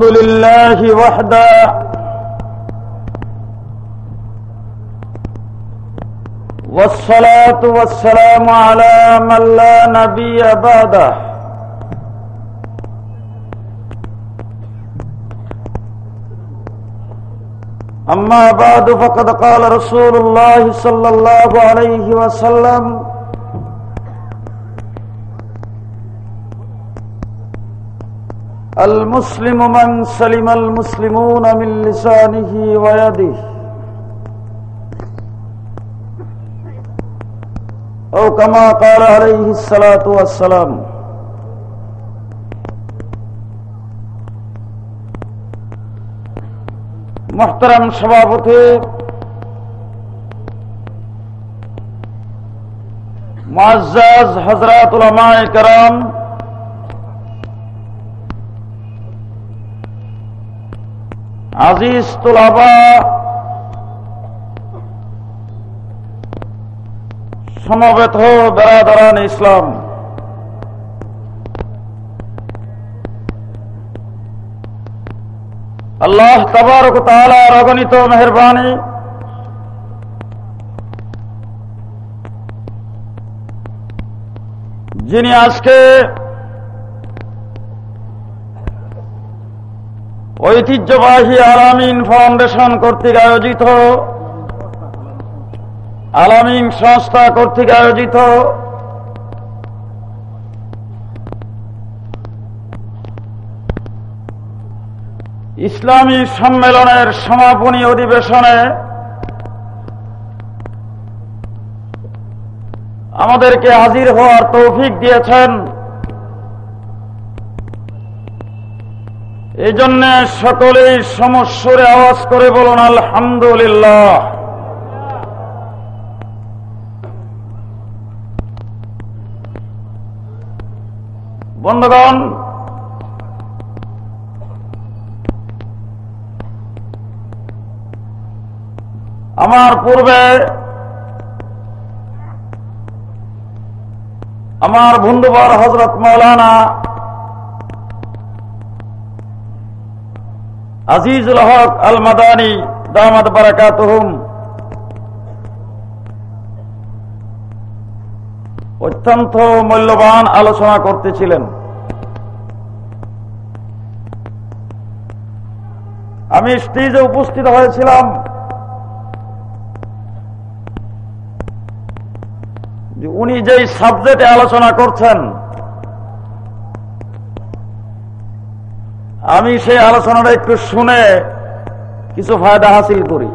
الحمد لله وحده. والصلاة والسلام على من لا نبي بعده. أما بعد فقد قال رسول الله صلى الله عليه وسلم المسلم من سلم المسلمون من لسانه ويده. أو كما قال عليه الصلاة والسلام. محترم شبابت معزاز حضرات علماء کرام আজিজ তোলাবা। সমবেত বেড়াদারান ইসলাম। আল্লাহ তবরক তালার অগণিত মেহরবানি। যিনি আজকে ঐতিহ্যবাহী আলামিন ফাউন্ডেশন কর্তৃক আয়োজিত, আলামিন সংস্থা কর্তৃক আয়োজিত, ইসলামী সম্মেলনের সমাপনী অধিবেশনে আমাদেরকে হাজির হওয়ার তৌফিক দিয়েছেন এই জন্য সকলেই সমস্যরে আওয়াজ করে বলুন, আলহামদুলিল্লাহ। বন্ধুগণ, আমার পূর্বে আমার বন্ধুবার হজরত মৌলানা আজিজুল হক আল মাদানী দামাদ বারাকাতহুম। অত্যন্ত মূল্যবান আলোচনা করতেছিলেন। আমি স্টেজে উপস্থিত হয়েছিলাম। উনি যেই সাবজেক্টে আলোচনা করছেন আমি সেই আলোচনাটা একটু শুনে কিছু ফায়দা হাসিল করি।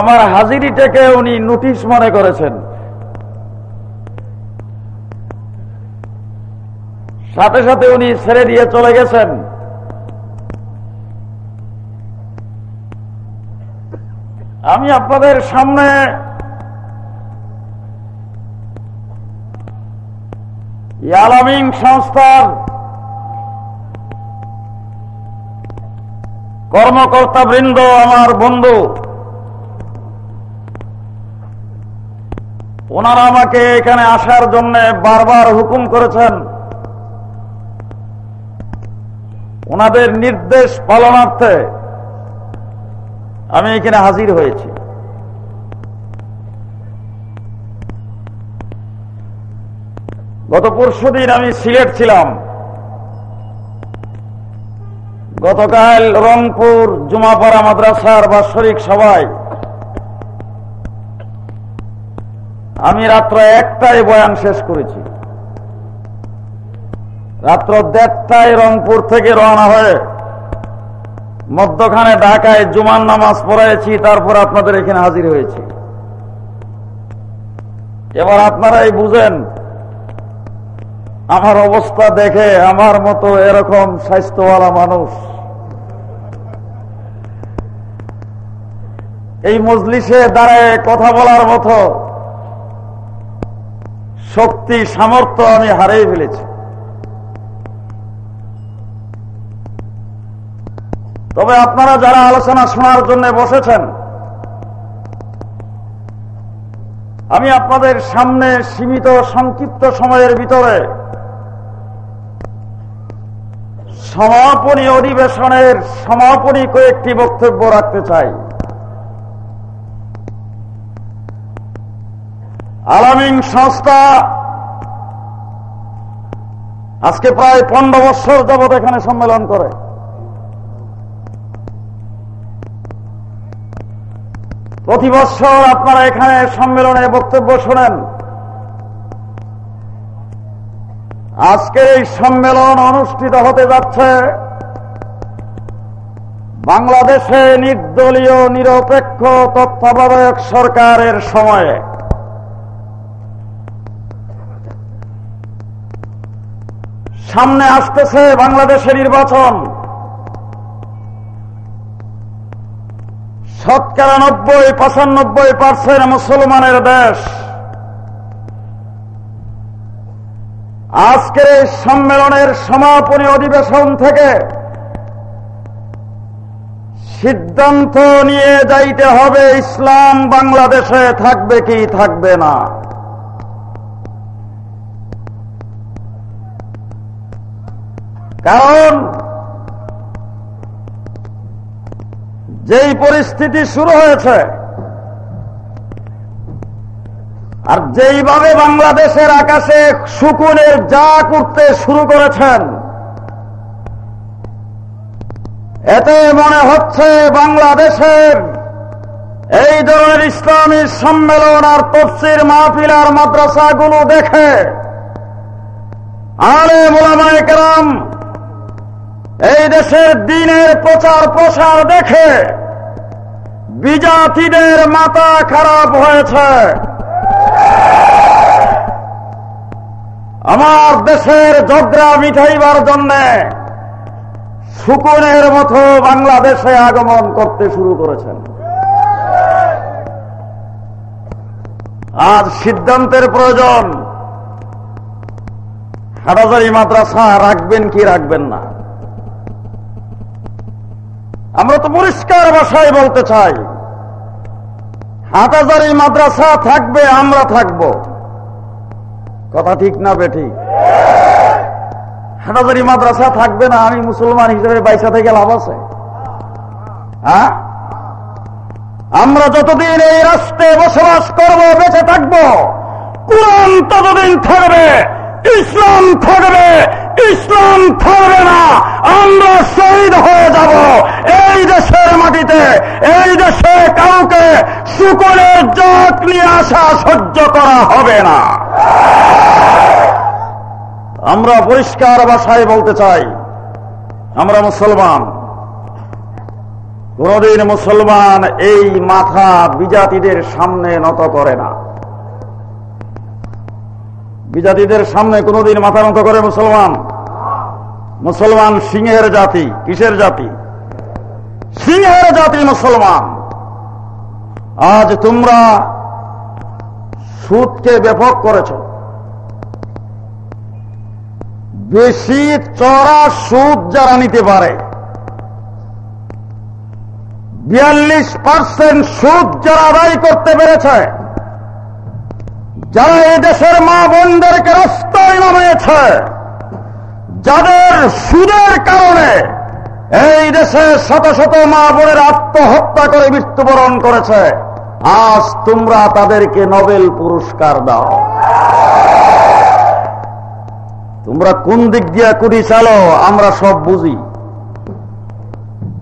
আমার হাজিরিটাকে উনি নোটিশ মনে করেছেন। সাথে সাথে উনি ছেড়ে দিয়ে চলে গেছেন। আমি আপনাদের সামনে ইয়ালামিং সংস্থার কর্মকর্তা বৃন্দ আমার বন্ধু, ওনারা আমাকে এখানে আসার জন্য বারবার হুকুম করেছেন। ওনাদের নির্দেশ পালনার্থে আমি এখানে হাজির হয়েছি। গত পরশু দিন আমি সিলেট ছিলাম। গতকাল রংপুর জুমাপাড়া মাদ্রাসার বাৎসরিক সভায় আমি রাত্র একটায় বয়ান শেষ করেছি। রাত্র দেড়টায় রংপুর থেকে রওনা হয়ে মধ্যখানে ঢাকায় জুমান নামাজ পড়াইছি, তারপর আপনাদের এখানে হাজির হয়েছি। এবার আপনারাই বুঝেন আমার অবস্থা দেখে আমার মতো এরকম স্বাস্থ্যওয়ালা মানুষ। এই মজলিসে দাঁড়ায় কথা বলার মতো শক্তি, সামর্থ্য আমি হারিয়ে ফেলেছি। তবে আপনারা যারা আলোচনা শোনার জন্য বসেছেন, আমি আপনাদের সামনে সীমিত সংক্ষিপ্ত সময়ের ভিতরে সমাপনী অধিবেশনের সমাপনী কয়েকটি বক্তব্য রাখতে চাই। আলামিন সংস্থা আজকে প্রায় পনেরো বছর যাবৎ এখানে সম্মেলন করে। প্রতি বছর আপনারা এখানে সম্মেলনে বক্তব্য শোনেন। আজকে এই সম্মেলন অনুষ্ঠিত হতে যাচ্ছে বাংলাদেশে নির্দলীয় নিরপেক্ষ তত্ত্বাবধায়ক সরকারের সময়ে। সামনে আসতেছে বাংলাদেশের নির্বাচন। শতকরা নব্বই, পঁচানব্বই পার্সেন্ট মুসলমানের দেশ। আজকের এই সম্মেলনের সমাপনী অধিবেশন থেকে সিদ্ধান্ত নিয়ে যাইতে হবে, ইসলাম বাংলাদেশে থাকবে কি থাকবে না। কারণ যেই পরিস্থিতি শুরু হয়েছে আর যেইভাবে বাংলাদেশের আকাশে শুকুনের যা করতে শুরু করেছেন, এতে মনে হচ্ছে বাংলাদেশের এই ধরনের ইসলামী সম্মেলন আর তফসির মাহফিল আর মাদ্রাসাগুলো দেখে আরে মোলামায় কেরাম এই দেশের দিনের প্রচার প্রসার দেখে বিজাতিদের মাথা খারাপ হয়েছে। আমার দেশের ঝগড়া মিঠাইবার জন্য শুকুনের মতো বাংলাদেশে আগমন করতে শুরু করেছেন। আজ সিদ্ধান্তের প্রয়োজন। হাটাজারি মাদ্রাসা রাখবেন কি রাখবেন না। আমরা তো পরিষ্কার ভাষায় বলতে চাই। হাটাজারি মাদ্রাসা থাকবে, আমরা থাকব। কথা ঠিক না বেঠিক হাটাজারি মাদ্রাসা থাকবে না, আমি মুসলমান হিসেবে বাইসা থেকে লাভ আছে। হ্যাঁ? আমরা যতদিন এই রাষ্ট্রে বসবাস করব, বেঁচে থাকব, কোরআন ততদিন থাকবে, ইসলাম থাকবে ইসলাম থাকবে না। আমরা শহীদ হয়ে যাব। এই দেশের মাটিতে, এই দেশে কাউকে শুকরের জট নিয়ে আসা সহ্য করা হবে না। আমরা পরিষ্কার ভাষায় বলতে চাই, আমরা মুসলমান। কোনদিন মুসলমান এই মাথা বিজাতিদের সামনে নত করে না। বিজাতিদের সামনে কোনদিন মাথা নত করে মুসলমান। মুসলমান সিংহের জাতি, কিসের জাতি? সিংহের জাতি মুসলমান। আজ তোমরা সুদকে ব্যাপক করেছ। বেশি চড়া সুদ যারা নিতে পারে, বিয়াল্লিশ পার্সেন্ট সুদ যারা আদায় করতে পেরেছে যারা এই দেশের মা বোনদেরকে রাস্তায় নামিয়েছে, যাদের সুদের কারণে এই দেশে শত শত মা বোনের আত্মহত্যা করে মৃত্যুবরণ করেছে, আজ তোমরা তাদেরকে নোবেল পুরস্কার দাও। তোমরা কোন দিক দিয়া কুড়ি চালো, আমরা সব বুঝি।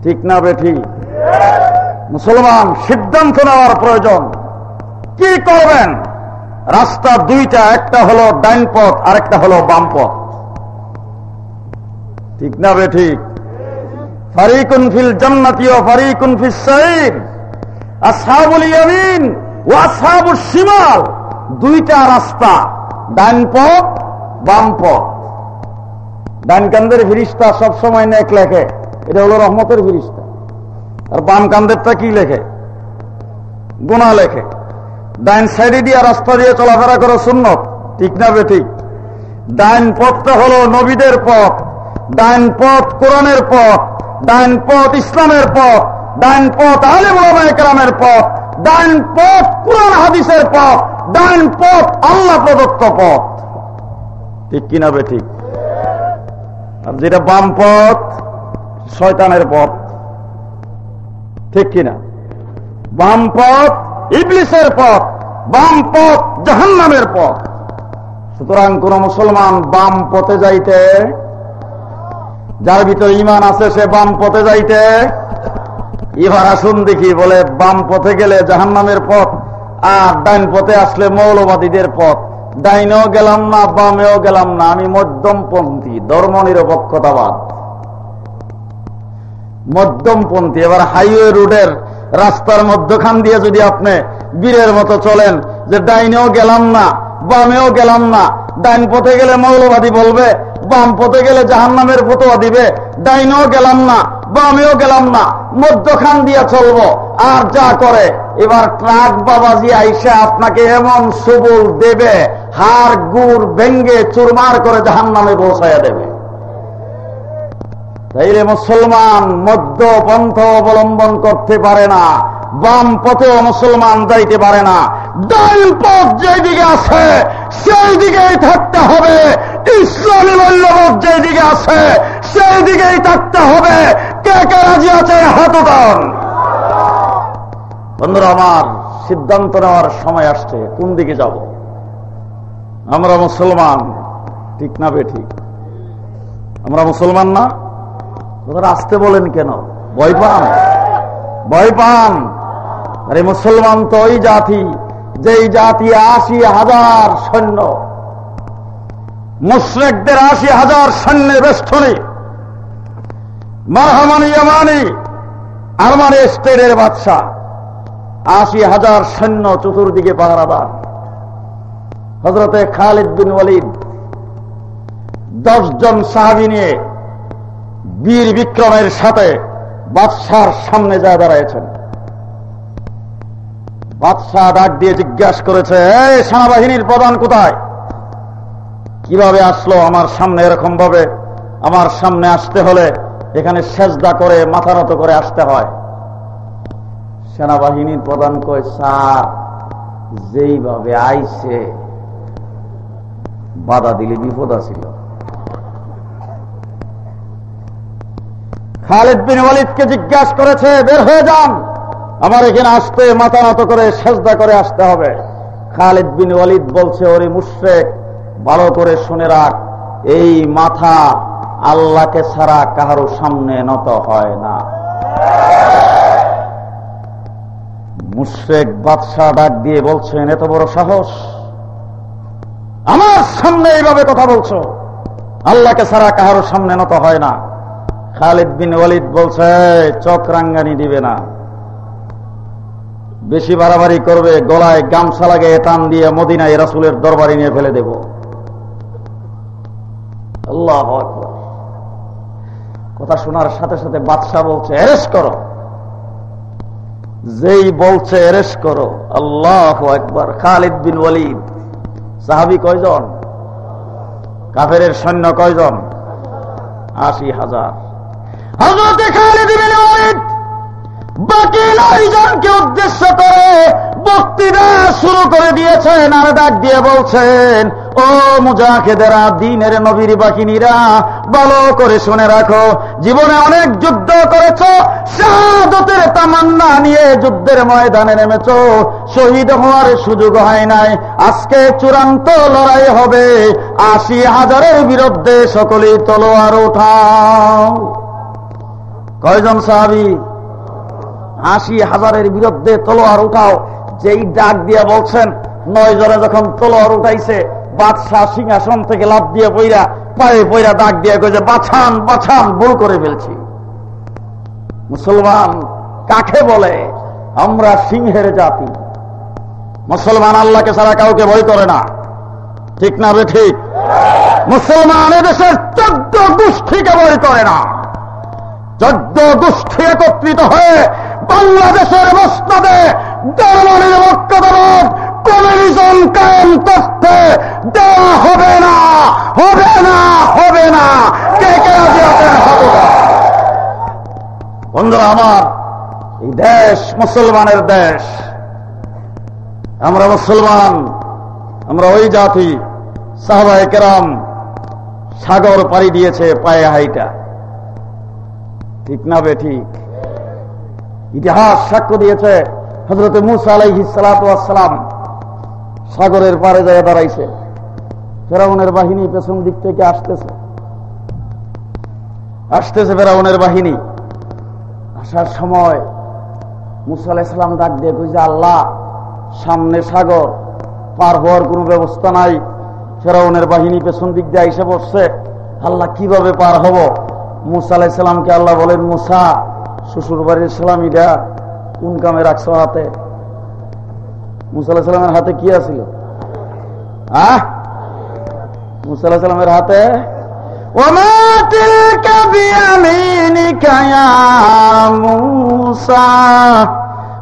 ঠিক না বেঠি? মুসলমান সিদ্ধান্ত নেওয়ার প্রয়োজন। কি করবেন? রাস্তা দুইটা, একটা হলো ডাইন পথ, আরেকটা হলো বাম পথ। ঠিক না বে ঠিক? ফারিকুন ফিল জান্নাতি ও ফারিকুন ফিল সাইর। আসহাবুল ইয়ামিন ও আসহাবুল শিমাল। দুইটা রাস্তা, ডাইন পথ, বাম পথ। ডাইন কান্দের ফিরিস্তা সবসময় নেক লেখে। এটা হলো রহমতের ফিরিস্তা। আর বাম কান্দেরটা কি লেখে? গোনা লেখে। ডাইন সাইডে দিয়ে রাস্তা দিয়ে চলাফেরা করো সুন্নত। ঠিক না বে ঠিক? ডাইন পথটা হলো নবীদের পথ। ডাইন পথ কোরআনের পথ। ডাইন পথ ইসলামের পথ। ডাইন পথ আলিম কেরামের পথ। ডাইন পথ কোরআন হাদিসের পথ। ডাইন পথ আল্লাহ প্রদত্ত পথ। ঠিক কিনা বে ঠিক? আর যেটা বাম পথ, শয়তানের পথ। ঠিক কিনা বাম পথ ইবলিসের পথ, বাম পথ, জাহান্নামের পথ। সুতরাং কোন মুসলমান বাম পথে যাইতে, যার ভিতরে ইমান আছে, সে বাম পথে যাইতে। এবার আসুন দেখি বলে, বাম পথে গেলে জাহান্নামের পথ, আর ডাইন পথে আসলে মৌলবাদীদের পথ। ডাইনেও গেলাম না, বামেও গেলাম না, আমি মধ্যমপন্থী ধর্ম নিরপেক্ষতাবাদ মধ্যমপন্থী, এবার হাইওয়ে রোডের রাস্তার মধ্যখান দিয়ে যদি আপনি বীরের মতো চলেন, যে ডাইনেও গেলাম না, বামেও গেলাম না, ডাইন পথে গেলে মৌলবাদী বলবে, বাম পথে গেলে জাহান নামের ফতোয়া দিবে, ডাইনেও গেলাম না, বামেও গেলাম না, মধ্যখান দিয়ে চলবো, আর যা করে। এবার ট্রাক বাবাজি আইসা আপনাকে এমন সবুল দেবে হার গুড় ভেঙ্গে চুরমার করে জাহান নামে পৌঁছাইয়া দেবে। তাইলে মুসলমান মধ্য পন্থ অবলম্বন করতে পারে না বাম পথেও মুসলমান যাইতে পারে না। ডাইন পথ যেদিকে আছে সেই দিকেই থাকতে হবে। ইসলামী মূল্যবোধ যেদিকে আছে সেই দিকেই থাকতে হবে। কে কে রাজি আছে, হাত উঠান। বন্ধুরা, আমার সিদ্ধান্ত নেওয়ার সময় আসছে, কোন দিকে যাব? আমরা মুসলমান, ঠিক না বে ঠিক আমরা মুসলমান না? আসতে বলেন কেন? ভয় পান? ভয় পান? আরে মুসলমান তো ওই জাতি, যেই জাতি আশি হাজার সৈন্য। মুশ্রেকদের আশি হাজার সৈন্যের বেষ্টনী। মারহামানি, ইয়ামানি, আরমানি স্টেটের বাদশাহ। আশি হাজার সৈন্য চতুর্দিকে পাহারাদার হজরতে খালিদ বিন ওয়ালিদ দশ জন সাহাবি নিয়ে বীর বিক্রমের সাথে বাদশার সামনে যা দাঁড়াইছেন বাদশাহ ডাক দিয়ে জিজ্ঞাসা করেছে সেনাবাহিনীর প্রধান কোথায়? কীভাবে আসলো আমার সামনে এরকম ভাবে আমার সামনে আসতে হলে এখানে সেজদা করে, মাথা নত করে আসতে হয়। সেনাবাহিনীর প্রধান কয়, স্যার, যেইভাবে আইছে, বাধা দিলে বিপদ ছিল খালেদ বিন ওয়ালিদকে জিজ্ঞাসা করেছে, বের হয়ে যান। আমার এখানে আসতে মাথা নত করে সেজদা করে আসতে হবে। খালেদ বিন ওয়ালিদ বলছে, ওরে মুশ্রেক, ভালো করে শুনে রাখ। এই মাথা আল্লাহকে ছাড়া কাহারো সামনে নত হয় না। মুশ্রেক বাদশাহ ডাক দিয়ে বলছেন এত বড় সাহস। আমার সামনে এইভাবে কথা বলছো। আল্লাহকে ছাড়া কাহারো সামনে নত হয় না। খালিদ বিন ওয়ালিদ বলছে চক রাঙ্গানি দিবে না। বেশি বাড়াবাড়ি করবে, গলায় গামছা লাগে টান দিয়ে মদিনায় রাসুলের দরবারে নিয়ে ফেলে দেব। কথা শোনার সাথে সাথে বাদশাহ বলছে এরেস করো। যেই বলছে এরেস করো। আল্লাহ একবার খালিদ বিন ওয়ালিদ, সাহাবি কয়জন? কাফের সৈন্য কয়জন? আশি হাজার। হজরত খালিদ বিন ওয়ালিদ বাকি নয়জনকে উদ্দেশ্য করে বক্তৃতা শুরু করে দিয়েছেন আর ডাক দিয়ে বলছেন, ও মুজাহিদেরা দিনের নবীর বাকিনীরা, ভালো করে শুনে রাখো। জীবনে অনেক যুদ্ধ করেছ, শাহাদতের তামান্না নিয়ে যুদ্ধের ময়দানে নেমেছ। শহীদ হওয়ার সুযোগ হয় নাই। আজকে চূড়ান্ত লড়াই হবে। আশি হাজারের বিরুদ্ধে সকলেই তলোয়ার উঠাও কয়জন সাহাবি? আশি হাজারের বিরুদ্ধে তলোয়ার উঠাও, যেই ডাক দিয়ে বলছেন নয় জনে যখন তলোয়ার উঠাইছে, বাদশাহ সিংহাসন থেকে লাভ দিয়ে বইরা পায়ে বইরা ডাক দিয়ে কয়েছে বাছান বাছান, ভুল করে ফেলছি। মুসলমান কাকে বলে? আমরা সিংহের জাতি। মুসলমান আল্লাহকে ছাড়া কাউকে ভয় করে না। ঠিক না রে ঠিক? মুসলমান এদেশের চোদ্দ গোষ্ঠীকে ভয় করে না। চোদ্দ গোষ্ঠী একত্রিত হয়ে বাংলাদেশের মস্তদে ধর্মনিরপেক্ষতাবাদ কমিউনিজম কায়েম করতে দেওয়া হবে না হবে না হবে না। কে কে বন্ধুরা, আমার এই দেশ মুসলমানের দেশ। আমরা মুসলমান, আমরা ওই জাতি, সাহবায় কেরাম সাগর পাড়ি দিয়েছে পায়ে হাইটা। ঠিক না বে ঠিক? ইতিহাস সাক্ষ্য দিয়েছে হজরত মুসা আলাইহি সালাম সাগরের পারে যায় দাঁড়াইছে। ফেরাউনের বাহিনী পেছন দিক থেকে আসতেছে। আসতেছে ফেরাউনের বাহিনী। আসার সময় মুসা আলাইসালাম ডাক দিয়ে কইছে আল্লাহ, সামনে সাগর, পার হওয়ার কোন ব্যবস্থা নাই। ফেরাউনের বাহিনী পেছন দিক দিয়ে এসে বসছে। আল্লাহ কীভাবে পার হব? মুসা আলাইসালামকে আল্লাহ বলেন মুসা শ্বশুর বাড়ির সালামিটা কোন কামে রাখছো হাতে মুসা আলাহিসাল্লামের হাতে কি আছিল আহ মুসা আলাহিসাল্লামের হাতে وما تلك بيمينك يا موسى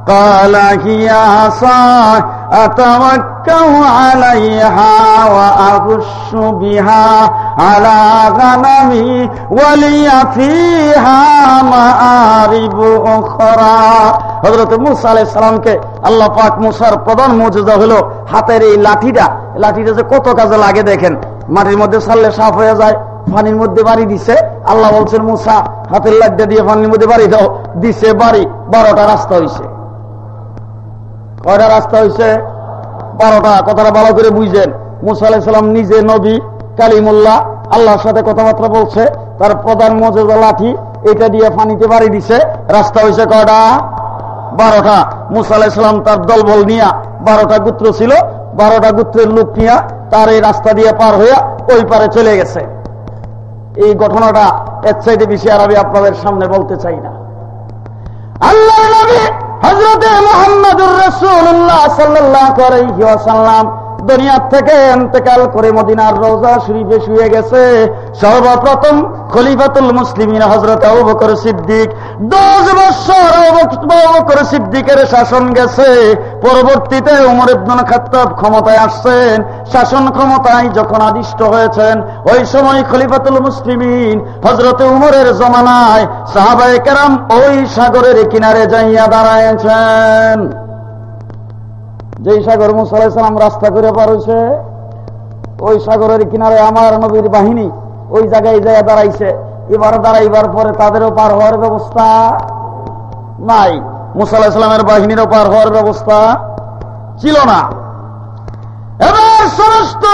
قال هي عصاي أتوكل عليها وأغش بها على غنمي ولي فيها مآرب أخرى হজরত মুসা আলাই সালামকে আল্লাহ পাক মুসার প্রধান মজুদা হলো হাতের এই লাঠিটা লাঠিটা যে কত কাজে লাগে দেখেন মাটির মধ্যে ছাড়লে সাফ হয়ে যায় পানির মধ্যে বাড়ি দিছে আল্লাহ বলছেন মুসা হাতের লাড্ডা দিয়ে পানির মধ্যে বাড়ি দাও দিছে বাড়ি বারোটা রাস্তা হয়েছে কয়টা রাস্তা হয়েছে বারোটা। কথাটা ভালো করে বুঝছেন মুসা আলাহিসাল্লাম নিজে নবী কালিমুল্লাহ, আল্লাহর সাথে কথাবার্তা বলছে। তার প্রধান মজুদা লাঠি, এটা দিয়ে পানিতে বাড়ি দিছে। রাস্তা হয়েছে কয়টা? বারোটা। মুসা আলাহিসাল্লাম তার দলবল নিয়া বারোটা গুত্র ছিল। বারোটা গুত্রের লোক নিয়া তার এই রাস্তা দিয়ে পার হইয়া ওই পারে চলে গেছে। এই ঘটনাটা এর চাইতে বেশি আর আমি আপনাদের সামনে বলতে চাই না। আল্লাহ হজরতে মোহাম্মদুর রসুল্লাহ সাল্লাহ দুনিয়ার থেকে এতেকাল করে মদিনার রোজা শরীফে শুয়ে গেছে। সর্বপ্রথম খলিফাতুল মুসলিমিন হজরত সিদ্দিক। দশ বছর বকর সিদ্দিকের শাসন গেছে। পরবর্তীতে উমর ইবনুল খাত্তাব ক্ষমতায় আসছেন। শাসন ক্ষমতায় যখন আদিষ্ট হয়েছেন, ওই সময় খলিফাতুল মুসলিমিন হজরত উমরের জমানায় সাহাবায়ে কেরাম ওই সাগরের কিনারে যাইয়া দাঁড়ায়ছেন যেই সাগর মুসালাম রাস্তা করে পার হয়েছে ওই সাগরের কিনারে আমার নবীর বাহিনী ওই জায়গায় যায় দাঁড়াইছে। এবার দাঁড়াইবার পরে তাদেরও পার হওয়ার ব্যবস্থা নাই। মুসাল্লাহ বাহিনীরও পার হওয়ার ব্যবস্থা ছিল না। এবার সমস্ত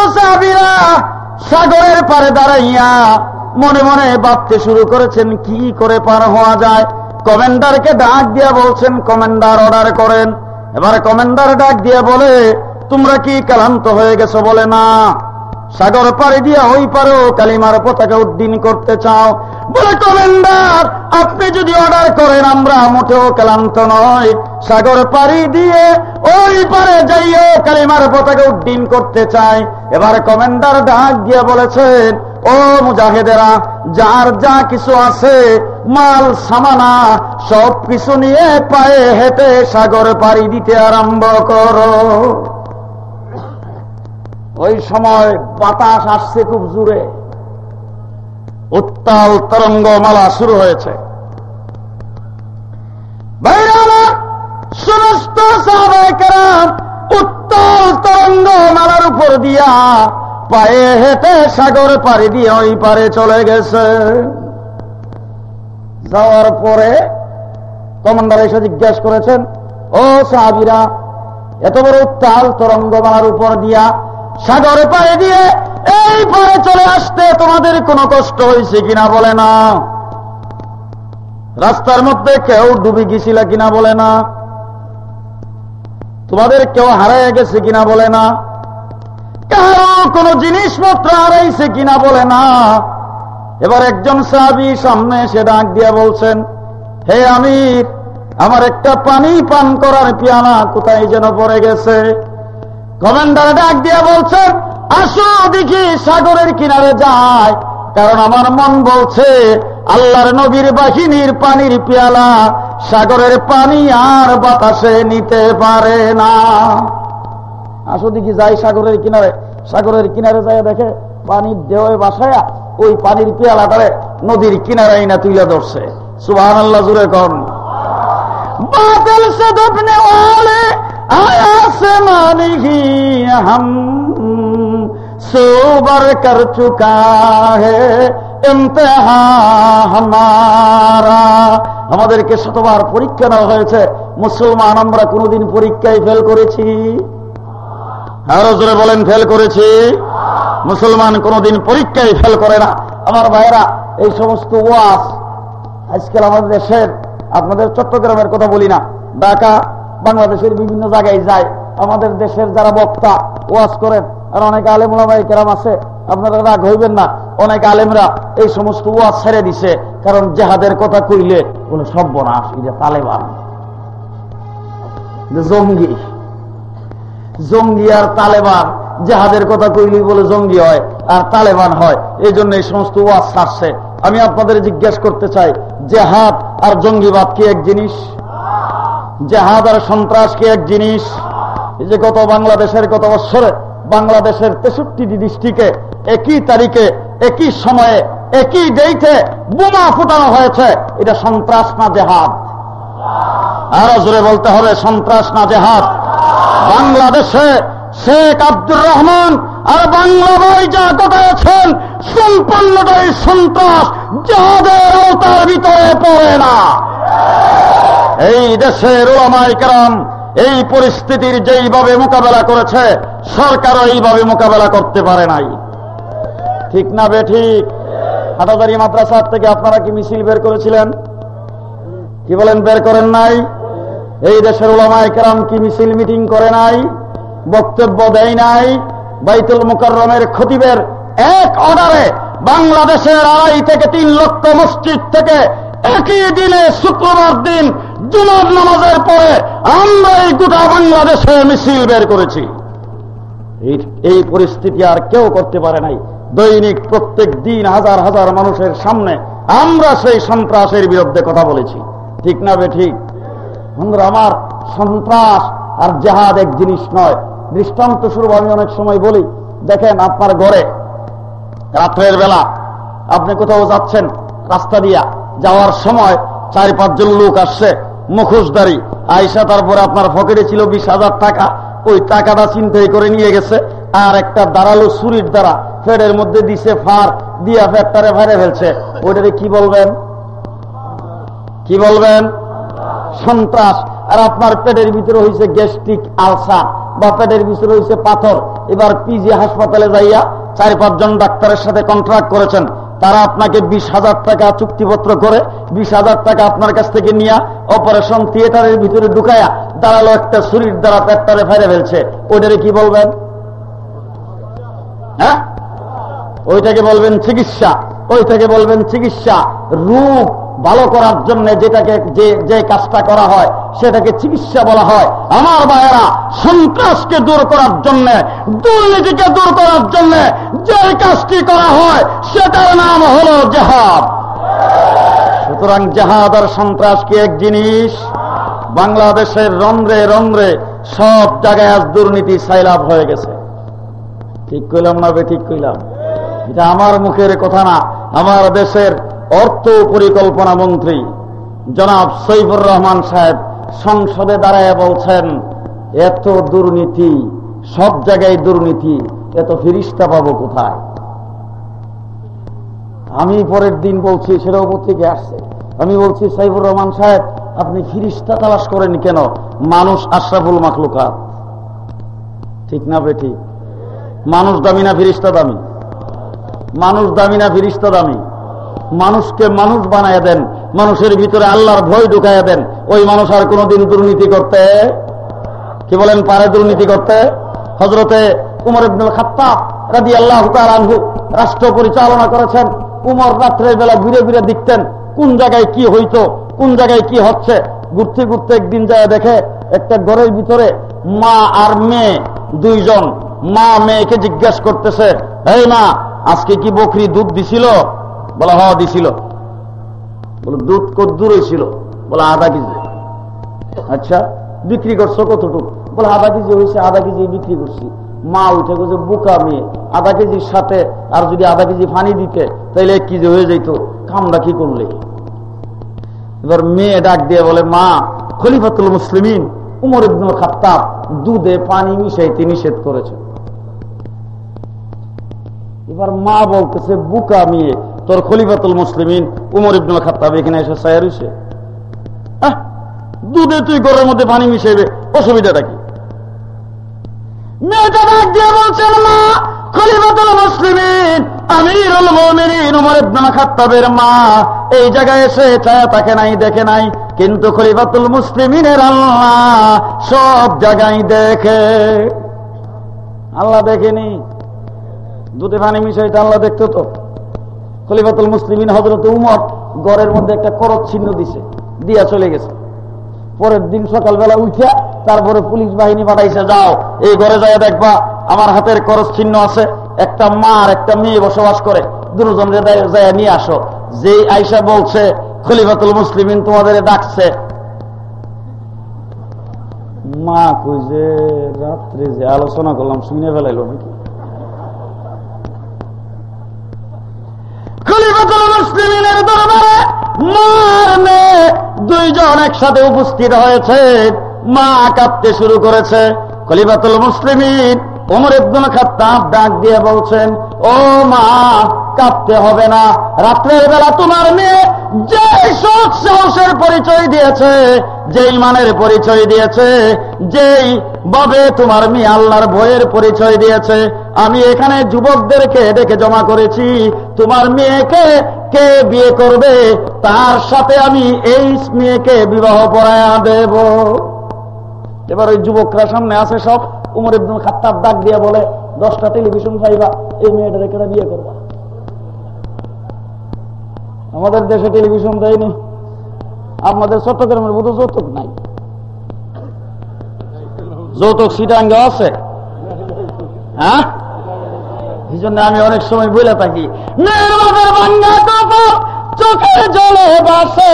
সাগরের পারে দাঁড়াইয়া মনে মনে ভাবতে শুরু করেছেন, কি করে পার হওয়া যায়? কমেন্ডারকে ডাক দিয়া বলছেন, কমেন্ডার অর্ডার করেন। এবার কমেন্ডার ডাক দিয়ে বলে, তোমরা কি ক্লান্ত হয়ে গেছো? বলে, না। সাগর পাড়ে দিয়া ওই পারো, কালিমার পতাকা উদ্দিন করতে চাও। বলে, কমেন্ডার, আপনি যদি অর্ডার করেন, আমরা মোটেও ক্লান্ত নয় সাগর পাড়ি দিয়ে ওই পারে যাইও, কালিমার পতাকা উদ্দিন করতে চাই। এবার কমেন্ডার ডাক দিয়ে বলেছেন ও মুজাহেদেরা, যার যা কিছু আছে, মাল, সামানা সব কিছু নিয়ে পায়ে হেঁটে সাগর পাড়ি দিতে আরম্ভ করো। ওই সময় বাতাস আসছে খুব জুড়ে উত্তাল তরঙ্গ মালা শুরু হয়েছে। সমস্ত উত্তাল তরঙ্গ মালার উপর দিয়া পায়ে হেঁটে সাগর পাড়ি দিয়ে ওই পারে চলে গেছে। যাওয়ার পরে কমান্ডার এসে জিজ্ঞাসা করেছেন, ও সাহাবিরা, এত বড় উত্তাল তরঙ্গমালার উপর দিয়া সাগর পায়ে দিয়ে এই পারে চলে আসতে তোমাদের কোনো কষ্ট হয়েছে কিনা বলে না। রাস্তার মধ্যে কেউ ডুবে গেছিল কিনা বলে না। তোমাদের কেউ হারাই গেছে কিনা বলে না। কারও কোন জিনিসপত্র হারাইছে কিনা বলে না। এবার একজন সাহাবি সামনে এসে ডাক দিয়া বলছেন, হে আমির, আমার একটা পানি পান করার পিয়ানা কোথায় যেন পড়ে গেছে? কমেন্ডার ডাক দিয়া বলছেন আসো দেখি সাগরের কিনারে যায়। কারণ আমার মন বলছে, আল্লাহর নবীর বাহিনীর পানির পেয়ালা, সাগরের পানি আর বাতাসে নিতে পারে না। আসো দেখি যাই সাগরের কিনারে। সাগরের কিনারে যায় দেখে পানির দেওয়ে বাসায়া ওই পানির পেয়ালাটারে নদীর কিনারে না তুলে ধরছে। সুবাহ আল্লাহ জুড়ে কন। বাদল সে দপনে वाले आया से मानी हम सोबर कर चुका है ইমতেহা হামারা আমাদেরকে শতবার পরীক্ষা নেওয়া হয়েছে মুসলমান আমরা কোনদিন পরীক্ষায় ফেল করেছি আরো জোরে বলেন ফেল করেছি মুসলমান কোনদিন পরীক্ষায় ফেল করে না আমার ভাইরা এই সমস্ত ওয়াজ আজকাল আমাদের দেশের আপনাদের চট্টগ্রামের কথা বলি না ঢাকা বাংলাদেশের বিভিন্ন জায়গায় যায়। আমাদের দেশের যারা বক্তা, ওয়াজ করেন, আর অনেক আলেমুলামাই কেরাম আছে, আপনারা রাগ হইবেন না। অনেক আলেমরা এই সমস্ত ওয়াজ ছেড়ে দিছে, কারণ জেহাদের কথা কইলে বলে সর্বনাশ এটা তালেবান। জঙ্গি জঙ্গি আর তালেবান, জেহাদের কথা কইলি বলে জঙ্গি হয়, আর তালেবান হয়, এই জন্য এই সমস্ত ওয়াজ ছাড়ছে। আমি আপনাদের জিজ্ঞেস করতে চাই, জেহাদ আর জঙ্গিবাদ কি এক জিনিস? জেহাদ আর সন্ত্রাস কি এক জিনিস? এই যে গত বাংলাদেশের গত বছরে বাংলাদেশের তেষট্টিটি ডিস্ট্রিক্টে একই তারিখে, একই সময়ে, একই ডেটে বোমা ফুটানো হয়েছে। এটা সন্ত্রাস না জেহাদ? আরও জোরে বলতে হবে, সন্ত্রাস না জেহাদ? বাংলাদেশে শেখ আব্দুর রহমান আর বাংলা ভাই যা ঘটাইছেন সম্পূর্ণটাই সন্ত্রাস। যাদের আওতার ভিতরে পড়ে না। এই দেশের ওলামাই কারাম এই পরিস্থিতির যেইভাবে মোকাবেলা করেছে, সরকারও এইভাবে মোকাবেলা করতে পারে নাই। ঠিক না বে ঠিক? হাটাদারি মাদ্রাসার থেকে আপনারা কি মিছিল বের করেছিলেন? কি বলেন, বের করেন নাই? এই দেশের ওলামাই কেরাম কি মিছিল মিটিং করে নাই? বক্তব্য দেয় নাই? বাইতুল মুকরমের খতিবের এক অর্ডারে বাংলাদেশের আড়াই থেকে তিন লক্ষ মসজিদ থেকে একই দিনে শুক্রবার দিন জুমার নামাজের পরে আমরা এই গোটা বাংলাদেশে মিছিল বের করেছি। এই পরিস্থিতি আর কেউ করতে পারে নাই। দৈনিক প্রত্যেক দিন হাজার হাজার মানুষের সামনে আমরা সেই সন্ত্রাসের বিরুদ্ধে কথা বলেছি। ঠিক না বে ঠিক? বন্ধুরা, আমার সন্ত্রাস আর জেহাদ এক জিনিস নয়। দৃষ্টান্ত স্বরূপ আমি অনেক সময় বলি, দেখেন আপনার ঘরে রাত্রের বেলা আপনি কোথাও যাচ্ছেন, রাস্তা দিয়া যাওয়ার সময় চার পাঁচজন লোক আসছে মুখোশদারি আয়সা তারপরে আপনার পকেটে ছিল বিশ হাজার টাকা। ওই টাকাটা চিন্তাই করে নিয়ে গেছে। আর একটা দাঁড়াল সুরির দ্বারা। ফেডের মধ্যে দিছে ফার, দিয়া ফেটটারে ফেরে ফেলছে। ওইটারে কি বলবেন? কি বলবেন? সন্ত্রাস। আর আপনার পেটের ভিতরে হয়েছে গ্যাস্ট্রিক আলসার বা পেটের ভিতরে হয়েছে পাথর। এবার পিজি হাসপাতালে যাইয়া চার পাঁচজন ডাক্তারের সাথে কন্ট্রাক্ট করেছেন। তারা আপনাকে বিশ হাজার টাকা চুক্তিপত্র করে, বিশ হাজার টাকা আপনার কাছ থেকে নিয়ে অপারেশন থিয়েটারের ভিতরে ঢুকায়া দাঁড়াল একটা শরীর দ্বারা পেটটারে ফাইরে ফেলছে। ওইটারে কি বলবেন? হ্যাঁ? ওইটাকে বলবেন চিকিৎসা। ওইটাকে বলবেন চিকিৎসা। রূপ ভালো করার জন্য যেটাকে, যে যে কাজটা করা হয়, সেটাকে চিকিৎসা বলা হয়। আমার ভাইয়েরা, সন্ত্রাসকে দূর করার জন্য, দুর্নীতিকে দূর করার জন্য যে কাজটি করা হয়, সেটার নাম হল জেহাদ। সুতরাং জেহাদ আর সন্ত্রাস কি এক জিনিস? বাংলাদেশের রন্ধ্রে রন্ধ্রে সব জায়গায় আজ দুর্নীতি সাইলাভ হয়ে গেছে। ঠিক কইলাম না বে, ঠিক কইলাম? এটা আমার মুখের কথা না, আমার দেশের অর্থ পরিকল্পনা মন্ত্রী জনাব সৈফুর রহমান সাহেব সংসদে দাঁড়ায় বলছেন, এত দুর্নীতি, সব জায়গায় দুর্নীতি এত ফিরিস্তা পাবো কোথায়? আমি পরের দিন বলছি সেটা উপর থেকে আসছে। আমি বলছি সাইফুর রহমান সাহেব, আপনি ফিরিস্তা তালাশ করেন কেন? মানুষ আশরাফুল মাখলুকাত। ঠিক না বেঠিক? মানুষ দামি না ফিরিস্তা দামি? মানুষ দামি না ফিরিস্তা দামি? মানুষকে মানুষ বানায় দেন, মানুষের ভিতরে আল্লাহর ভয় ঢুকাইয়া দেন, ওই মানুষ আর কোনদিন দুর্নীতি করতে, কি বলেন, পারে দুর্নীতি করতে? হজরতে উমর ইবনুল খাত্তা রাজি আল্লাহ আনহু রাষ্ট্র পরিচালনা করেছেন। উমর রাত্রের বেলা ঘুরে ঘুরে দেখতেন, কোন জায়গায় কি হইতো, কোন জায়গায় কি হচ্ছে। ঘুরতে ঘুরতে একদিন যায় দেখে একটা ঘরের ভিতরে মা আর মেয়ে, দুইজন মা মেয়েকে জিজ্ঞেস করতেছে, এই মা, আজকে কি বকরি দুধ দিছিল? বলা হওয়া দিছিল। বলে, দুধ কদ্দুর হয়েছিল বলে, আধা কেজি। আচ্ছা বিক্রি করছ কতটুকু? বলে, আধা কেজি হয়েছে, আধা কেজি বিক্রি করছি। মা উঠে গেছে বুকা মেয়ে, আধা কেজির সাথে আর যদি আধা কেজি পানি দিতে তাহলে এক কেজি হয়ে যেত কামটা কি করলে? এবার মেয়ে ডাক দিয়ে বলে, মা, খলিফাতুল মুসলিমিন উমর ইবনুল খাত্তাব দুধে পানি মিশাইতে নিষেধ করেছে। এবার মা বলতেছে, বুকা মেয়ে তোর খলিফাতুল মুসলিমিন উমর ইবনুল খাত্তাব এখানে এসে সায়ার হয়েছে দুধে তুই গরের মধ্যে পানি মিশাইবে, অসুবিধাটা কি? মা এই জায়গায় এসে তাকে নাই, দেখে নাই, কিন্তু আল্লাহ সব জায়গায় দেখে। আল্লাহ দেখেনি। দুধে পানি মিশাইতে আল্লাহ দেখতো তো? খলিফাতুল মুসলিমিন হজরত উমর গড়ের মধ্যে একটা করত চিহ্ন দিছে, দিয়া চলে গেছে। পরের দিন সকালবেলা উঠে তারপরে পুলিশ বাহিনী পাঠাইছে, যাও, এই ঘরে যায় দেখবা, আমার হাতের করস চিহ্ন আছে। একটা মা আর একটা মেয়ে বসবাস করে দুজন নিয়ে আসো। যে আইসা বলছে, খলিফাতুল মুসলিমিন তোমাদের ডাকছে। মা কই যে রাত্রে যে আলোচনা করলাম শুনে ফেলাইল নাকি? খলিফাতুল মুসলিমিনের দরবারে দুইজন একসাথে উপস্থিত হয়েছে মা কাঁদতে শুরু করেছে। খলিফাতুল মুসলিমিন ওমর ইবনুল খাত্তাব ডাক দিয়ে বলছেন, ও মা, কাঁদতে হবে না। রাত্রের বেলা তোমার মেয়ে যে সাহসের পরিচয় দিয়েছে যে ইমানের পরিচয় দিয়েছে, যেই ভাবে তোমার মেয়ে আল্লাহর ভয়ের পরিচয় দিয়েছে, আমি এখানে যুবকদেরকে ডেকে জমা করেছি। তোমার মেয়েকে কে বিয়ে করবে? তার সাথে আমি এই মেয়েকে বিবাহ পড়ায়া দেব। এবার ওই যুবকরা সামনে আছে সব। উমর ইবনুল খাত্তাব ডাক দিয়ে বলে, দশটা টেলিভিশন পাইবা, এই মেয়েটারে কেনা বিয়ে করবা? আমাদের দেশে টেলিভিশন দেয়নি। আপনাদের চট্টগ্রামের বোধ যৌতুক নাই। যৌতুক সিটাঙ্গে আছে। হ্যাঁ? এই জন্য আমি অনেক সময় বলে থাকি চোখে জলে বাসে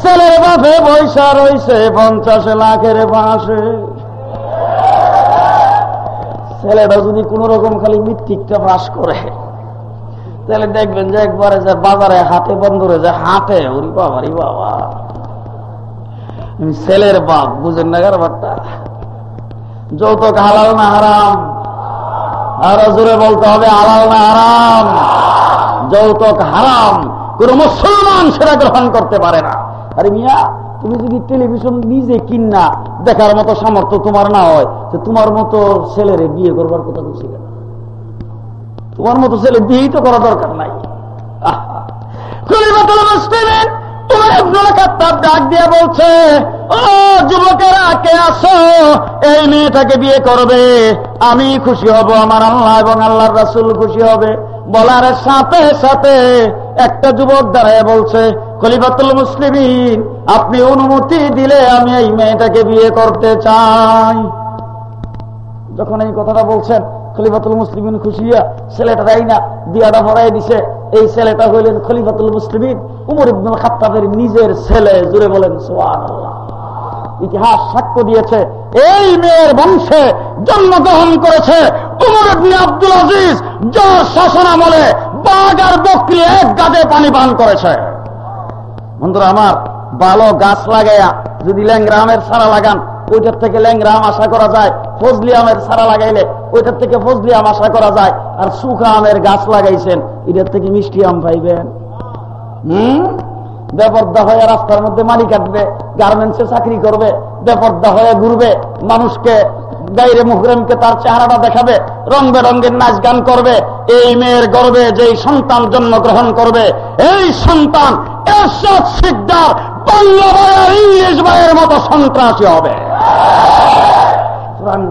ছেলের বাপে বৈশা রয়েছে পঞ্চাশ লাখের বাসে ছেলেটা যদি কোন রকম খালি মৃত্তিকটা বাস করে, তাহলে দেখবেন যে একবারে যে বাজারে হাতে বন্ধরে যে হাটে, ওরি বাবারি বাবা। ছেলের বাপ, বুঝেন না কারবারটা যৌতুক হালাল না হারাম? আরও জোরে বলতে হবে, হালাল না হারাম? যৌতুক হারাম, কোন মুসলমান সেটা গ্রহণ করতে পারে না। আরে মিয়া তুমি যদি টেলিভিশন নিজে কিনা দেখার মতো সামর্থ্য তোমার না হয়, তো তোমার মতো ছেলেরে বিয়ে করবার কথা বলছি কেন তোমার মতো ছেলে বিয়েই তো করা দরকার নাই। আমি খুশি হব, আমার আল্লাহ এবং আল্লাহর রাসুল খুশি হবে। বলার সাথে সাথে একটা যুবক দাঁড়ায় বলছে খলিফাতুল মুসলিমিন, আপনি অনুমতি দিলে আমি এই মেয়েটাকে বিয়ে করতে চাই। যখন এই কথাটা বলছেন, খলিফাতুল মুসলিমিন খুশিয়া ছেলেটা দেয় না বিয়াটা ভরাই দিছে। এই ছেলেটা হইলেন খলিফাতুল মুসলিমিন। উমর ইবনুল খাত্তাবের নিজের ছেলে জুড়ে বলেন সোয়ান ইতিহাস সাক্ষ্য দিয়েছে, এই মেয়ের বংশে জন্মগ্রহণ করেছে উমর ইবনে আব্দুল আজিজ। যার শাসন আমলে বাঘ আর বকরি এক গাছে পানি পান করেছে। বন্ধুরা আমার ভালো গাছ লাগাইয়া যদি ল্যাংরামের সারা লাগান, ওইটার থেকে ল্যাংরাম আশা করা যায়? ফজলি আমের সারা লাগাইলে ওইটার থেকে ফজলি আম আশা করা যায়? আর সুখা আমের গাছ লাগাইছেন, এটার থেকে মিষ্টি আম পাইবেন। হম? বেপর্দা হয়ে রাস্তার মধ্যে মানি কাটবে গার্মেন্টসে চাকরি করবে, বেপর্দা হয়ে ঘুরবে, মানুষকে গাইরে মুহরমকে তার চেহারাটা দেখাবে রং বেরঙ্গের নাচ গান করবে, এই মেয়ের গর্বে যেই সন্তান জন্মগ্রহণ করবে, এই সন্তান সিকদার বাংলা ইংলিশ ভাইয়ের মতো সন্ত্রাসী হবে।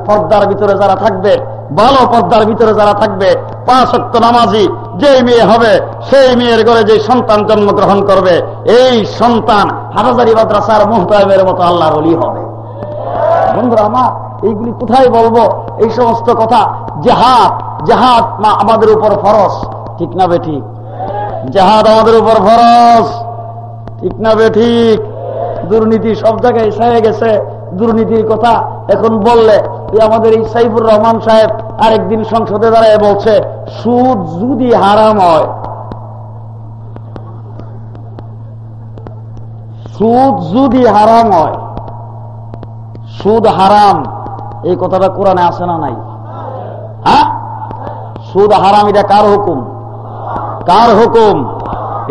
পর্দার ভিতরে যারা থাকবে, ভালো পর্দার ভিতরে যারা থাকবে পাঁচত্ব নামাজি যে মেয়ে হবে, সেই মেয়ের ঘরে যে সন্তান জন্মগ্রহণ করবে, এই সন্তান হাজারি মাদ্রাসার মুহতামের মতো আল্লাহর অলি হবে। বন্ধুরা, আমার এইগুলি কোথায় বলব? এই সমস্ত কথা, জেহাদ জেহাদ আমাদের উপর ফরস ঠিক না বে ঠিক? জেহাদ আমাদের উপর ফরস ঠিক না বে ঠিক। দুর্নীতি সব জায়গায় এসে গেছে। দুর্নীতির কথা এখন বললে আমাদের এই সাইফুর রহমান সাহেব আরেকদিন সংসদে দাঁড়ায় বলছে, সুদ যদি হারাম হয়, সুদ যদি হারাম হয়, সুদ হারাম, এই কথাটা কোরআনে আসে না নাই? হ্যাঁ? সুদ হারাম এটা কার হুকুম? কার হুকুম?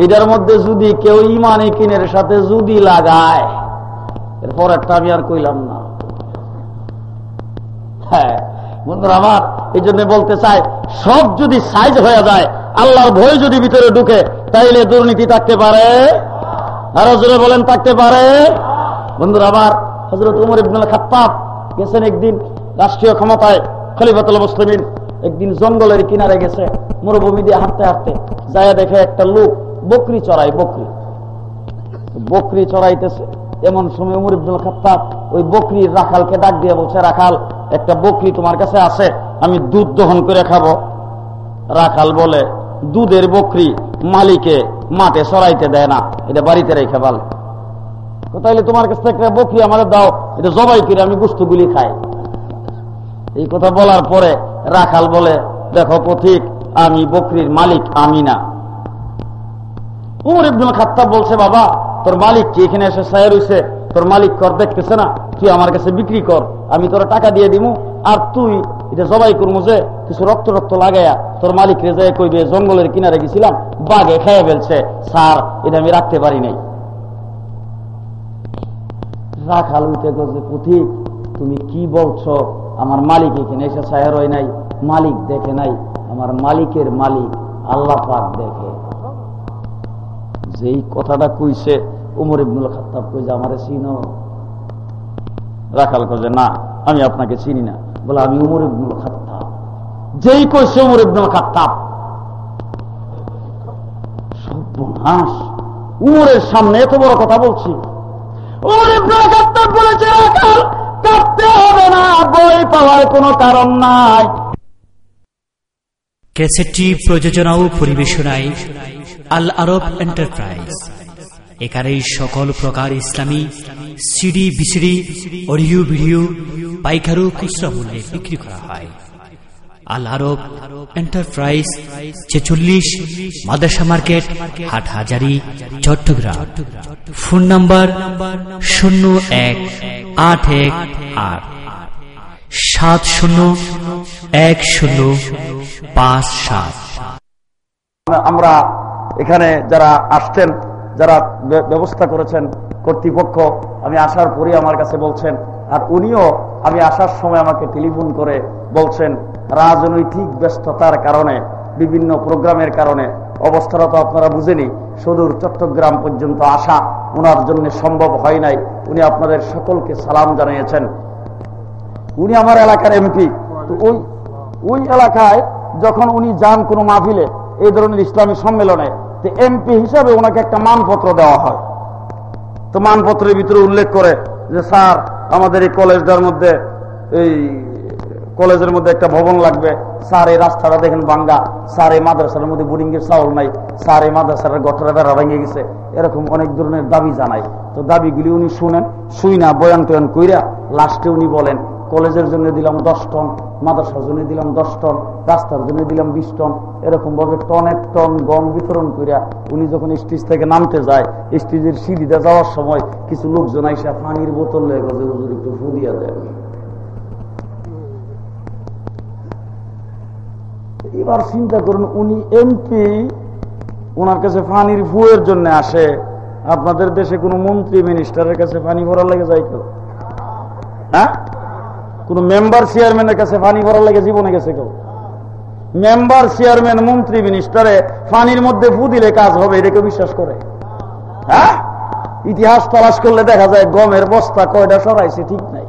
এটার মধ্যে যদি কেউ ইমানি কিনের সাথে যদি লাগায়, এরপর একটা আমি আর কইলাম না। হ্যাঁ বন্ধুরা আমার এই জন্য বলতে চাই, সব যদি সাইজ হয়ে যায়, আল্লাহর ভয় যদি ভিতরে ঢুকে, তাইলে দুর্নীতি থাকতে পারে? আরও জোরে বলেন, থাকতে পারে? বন্ধুরা আমার হজরত উমর ইবনুল খাত্তাব গেছেন একদিন রাষ্ট্রীয় ক্ষমতায়, খলিফাতুল মুসলিমিন, একদিন জঙ্গলের কিনারে গেছে, মরুভূমি দিয়ে হাঁটতে হাঁটতে, যায় দেখে একটা লোক বকরি চড়াই বকরি। বকরি চড়াইতেছে। এমন সময় উমর ইবনুল খাত্তাব ওই বকরির রাখালকে ডাক দিয়ে বলছে, রাখাল, একটা বকরি তোমার কাছে আছে, আমি দুধ দহন করে খাব। রাখাল বলে, দুধের বকরি মালিকে মাঠে সরাইতে দেয় না, এটা বাড়িতে রেখে বলে তাইলে তোমার কাছ থেকে বকরি আমাদের দাও, এটা জবাই করে আমি গুস্তগুলি খাই। এই কথা বলার পরে রাখাল বলে, দেখো পথিক, আমি বকরির মালিক, আমি না। উমর ইবনুল খাত্তাব বলছে, বাবা, তোর মালিক কি এখানে এসে তোর মালিক কর, দেখতেছে না। তুই আমার কাছে বিক্রি কর, আমি তোর টাকা দিয়ে আর তুই এটা জবাই করব যে, কিছু রক্ত রক্ত লাগাইয়া তোর মালিক কইবে, জঙ্গলের কিনারে গেছিলাম বাঘে খেয়ে ফেলছে। স্যার, এটা আমি রাখতে পারি নাই। রাখাল উঠে তুমি কি বলছো? আমার মালিক এখানে এসে সাহের হয় নাই। মালিক দেখে নাই। আমার মালিকের মালিক আল্লাহ পাক দেখে। যেই কথাটা কইছে, উমর ইবনুল খাত্তাব কই যে আমারে চিনো? রাখাল কয়ে না, আমি আপনাকে চিনি না। বলে, আমি উমর ইবনুল খাত্তাব। যেই কইছে উমর ইবনুল খাত্তাব, সর্বনাশ। উমরের সামনে এত বড় কথা বলছি। উমর কারণ নাই। ক্যাসেটটি প্রযোজনা ও পরিবেশনায় আল আরব এন্টারপ্রাইজ। এখানে সকল প্রকার ইসলামী সিডি বিসিডি, অডিও ভিডিও, পাইকারু খুচরা মূল্যে বিক্রি করা হয়। আল আরব এন্টারপ্রাইজ, ছেচল্লিশ, মাদ্রাসা মার্কেট হাট হাজারি চট্টগ্রাম। ফোন নাম্বার শূন্য এক আট এক আট। সাত শূন্য এক শূন্য পাঁচ সাত। আমরা এখানে যারা আসছেন, যারা ব্যবস্থা করেছেন কর্তৃপক্ষ, আমি আসার পরে আমার কাছে বলছেন। আর উনিও আমি আসার সময় আমাকে টেলিফোন করে বলছেন, রাজনৈতিক ব্যস্ততার কারণে, বিভিন্ন প্রোগ্রামের কারণে, অবস্থাটা তো আপনারা বুঝেনি, সুদূর চট্টগ্রাম পর্যন্ত আসা ওনার জন্য সম্ভব হয় নাই। উনি আপনাদের সকলকে সালাম জানিয়েছেন। উনি আমার এলাকার এমপি। ওই ওই এলাকায় যখন উনি যান কোনো মাহফিলে এই ধরনের ইসলামী সম্মেলনে এমপি হিসাবে ওনাকে একটা মানপত্র দেওয়া হয়। তো মানপত্রের ভিতরে উল্লেখ করে যে, স্যার, আমাদের এই কলেজটার মধ্যে, এই কলেজের মধ্যে একটা ভবন লাগবে। স্যার, এই রাস্তাটা দেখেন বাঙ্গা স্যার, এই মাদ্রাসার মধ্যে বোর্ডিং এর চাউল নাই। স্যার, এই মাদ্রাসার গঠরা বেড়া ভেঙে গেছে। এরকম অনেক ধরনের দাবি জানাই তো দাবিগুলি উনি শুনেন শুই না বয়ান টয়ান কইরা লাস্টে উনি বলেন কলেজের জন্য দিলাম দশ টন, মাদ্রাসার জন্য দিলাম দশ টন, রাস্তার জন্য দিলাম বিশ টন। এরকম ভাবে টনের টন গম বিতরণ করিয়া উনি যখন স্টেজ থেকে নামতে যায়, স্টেজের সিঁড়িতে যাওয়ার সময় কিছু লোকজন আইসা পানির বোতল গেছে, হুজুর, একটু ফু দিয়া এবার চিন্তা করুন, উনি এমপি ওনার কাছে পানির ফুয়ের জন্য আসে। আপনাদের দেশে কোনো মন্ত্রী মিনিস্টারের কাছে পানি ভরার লেগে যায় কেউ হ্যাঁ? কোন মেম্বার চেয়ারম্যানের কাছে পানি ভরার লেগে জীবনে গেছে কেউ। মেম্বার চেয়ারম্যান, মন্ত্রী মিনিস্টারে পানির মধ্যে ফু দিলে কাজ হবে, এটা কেউ বিশ্বাস করে? হ্যাঁ? ইতিহাস তালাশ করলে দেখা যায় গমের বস্তা কয়টা সরাইছে ঠিক নাই।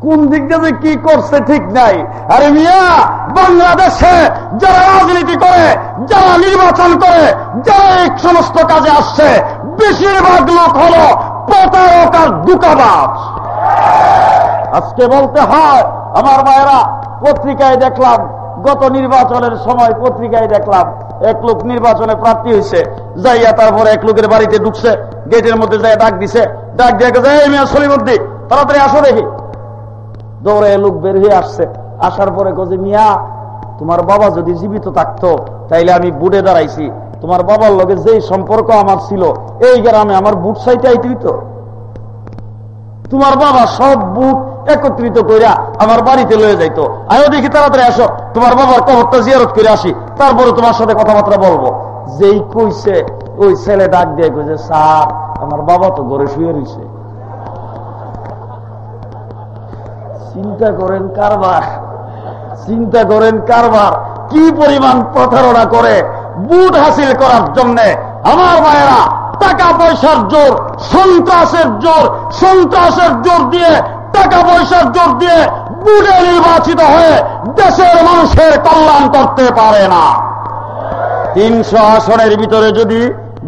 কোন দিক দিয়ে কি করছে ঠিক নাই। আরে মিয়া, বাংলাদেশে যারা রাজনীতি করে, যারা নির্বাচন করে, যারা এই সমস্ত কাজে আসছে, বেশিরভাগ লোক হলো প্রতারক আর দুকাবাজ আজকে বলতে হয়, আমার মায়েরা, পত্রিকায় দেখলাম, গত নির্বাচনের সময় পত্রিকায় দেখলাম, এক লোক নির্বাচনে প্রার্থী হয়েছে যাইয়া তারপরে এক লোকের বাড়িতে ঢুকছে, গেটের মধ্যে যাই ডাক দিছে, ডাক দিয়ে গেছে এই মিয়া সলিমুদ্দি, তাড়াতাড়ি আসো দেখি। দৌড়ে লোক বের হয়ে আসছে, আসার পরে কছে মিয়া, তোমার বাবা যদি জীবিত থাকতো, তাইলে আমি বুড়ে দাঁড়াইছি। তোমার বাবার লগে যেই সম্পর্ক আমার ছিল, এই গ্রামে আমার বুট সাইতে আইতেই তো তোমার বাবা সব বুট একত্রিত কইরা আমার বাড়িতে লয়ে যাইতো। আয়ো দেখি তাড়াতাড়ি আসো। তোমার বাবার কবরটা জিয়ারত করে আসি। তারপরে তোমার সাথে কথাবার্তা বলব। যেই কইছে, ওই ছেলে ডাক দিয়ে কইছে, স্যার, আমার বাবা তো ঘরে শুয়ে রয়েছে চিন্তা করেন কারবার। চিন্তা করেন কারবার। কি পরিমাণ প্রতারণা করে বুট হাসিল করার জন্য আমার মায়েরা টাকা পয়সার জোর, সন্ত্রাসের জোর সন্ত্রাসের জোর দিয়ে টাকা পয়সার জোর দিয়ে বুটে নির্বাচিত হয়ে দেশের মানুষের কল্যাণ করতে পারে না। তিনশো আসনের ভিতরে যদি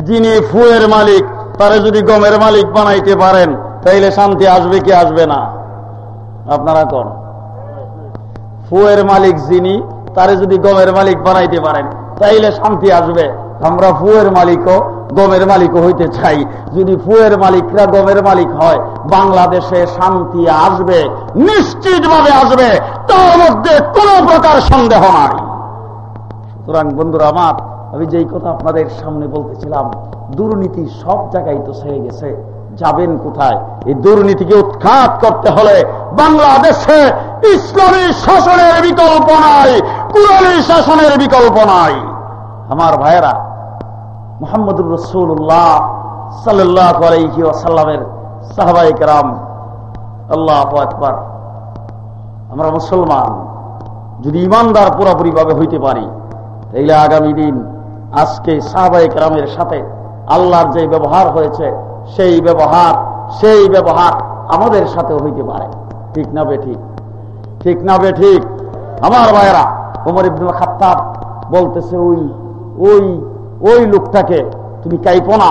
যিনি ফুয়ের মালিক, তারে যদি গমের মালিক বানাইতে পারেন, তাইলে শান্তি আসবে কি আসবে না? আপনারা কোন? ফুয়ের মালিক যিনি, তারে যদি গমের মালিক বানাইতে পারেন, তাইলে শান্তি আসবে। আমরা ফুয়ের মালিকও গমের মালিকও হইতে চাই। যদি ফুয়ের মালিকরা গমের মালিক হয়, বাংলাদেশে শান্তি আসবে, নিশ্চিতভাবে আসবে। তার মধ্যে কোন প্রকার সন্দেহ নাই। সুতরাং বন্ধুরা আমার, আমি যেই কথা আপনাদের সামনে বলতেছিলাম, দুর্নীতি সব জায়গায় তো ছেয়ে গেছে। যাবেন কোথায়? এই দুর্নীতিকে উৎখাত করতে হলে বাংলাদেশে ইসলামী শাসনের বিকল্প নাই, কুরানি শাসনের বিকল্প নাই। আমার ভাইয়েরা মোহাম্মদুর রসুল্লাহ সাল্লাহ আলাইহি সাহাবাই কেরাম। আল্লাহ আকবার। আমরা মুসলমান, যদি ইমানদার পুরাপুরি ভাবে হইতে পারি, তাইলে আগামী দিন আজকে সাহাবাই কেরামের সাথে আল্লাহর যে ব্যবহার হয়েছে, সেই ব্যবহার সেই ব্যবহার আমাদের সাথে হইতে পারে। ঠিক না বে ঠিক? ঠিক না বে ঠিক? আমার ভাইয়েরা উমর ইবনুল খাত্তাব বলতেছে ওই ওই ওই লোকটাকে তুমি কাইপো না।